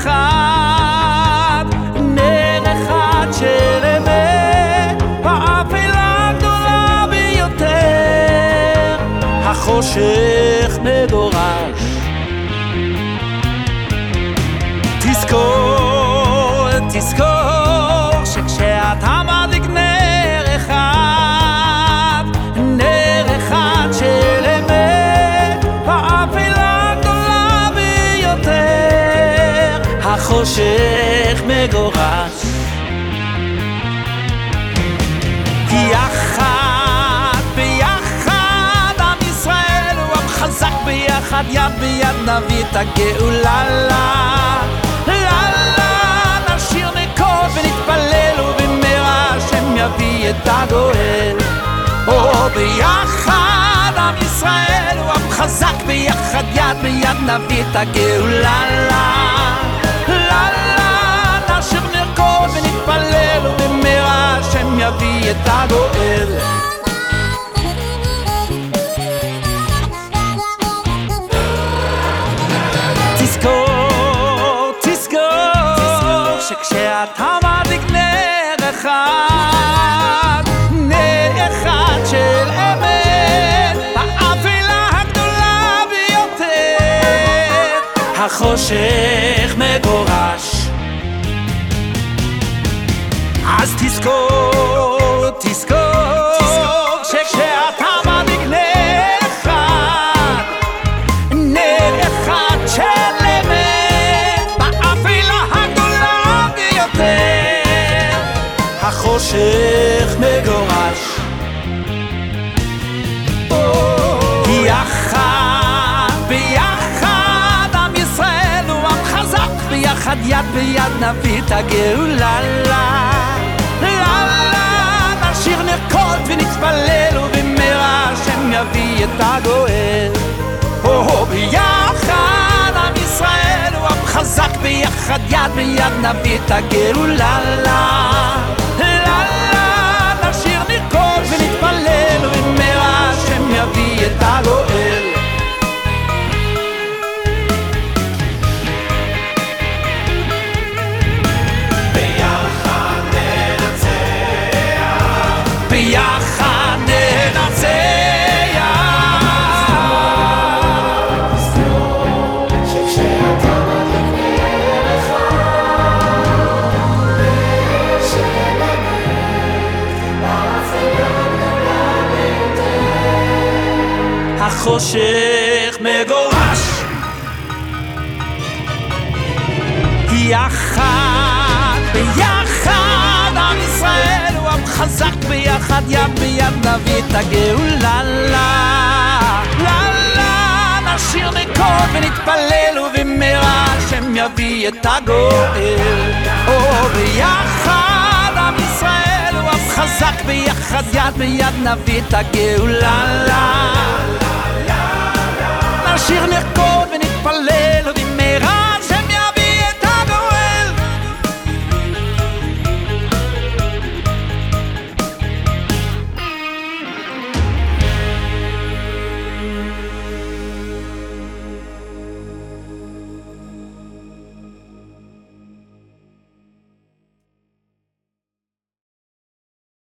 אחד, נר אחד של אמת, באפלה הגדולה ביותר, החושך מגורש. תזכור, החושך מגורש. יחד, ביחד, עם ישראל הוא עם חזק ביחד, יד ביד נביא את הגאולה לה. לה לה, נשיר ונתפלל ובמהרה השם יביא את הגואל. או ביחד, עם ישראל הוא עם חזק ביחד, יד ביד נביא את הגאולה את הגואל. תזכור, תזכור, שכשאתה מדליק נר אחד, נר אחד של אמת, באפלה הגדולה ביותר, החושך מגורש. אז תזכור, החושך מגורש. יחד, ביחד, עם ישראל הוא עם חזק, ביחד יד ביד נביא את הגאולה. לה, לה, נשיר נרקוד ונתפלל ובמהרה השם יביא את הגואל. ביחד עם ישראל הוא עם חזק ביחד יד ביד נביא את הגאולה לה לה החושך מגורש. יחד, ביחד, עם ישראל הוא עם חזק ביחד, יד ביד נביא את הגאולה. לה לה לה, נשיר נקוד ונתפלל ובמהרה השם יביא את הגואל. או ביחד, עם ישראל הוא עם חזק ביחד, יד ביד נביא את הגאולה. לה נשיר נרקוד ונתפלל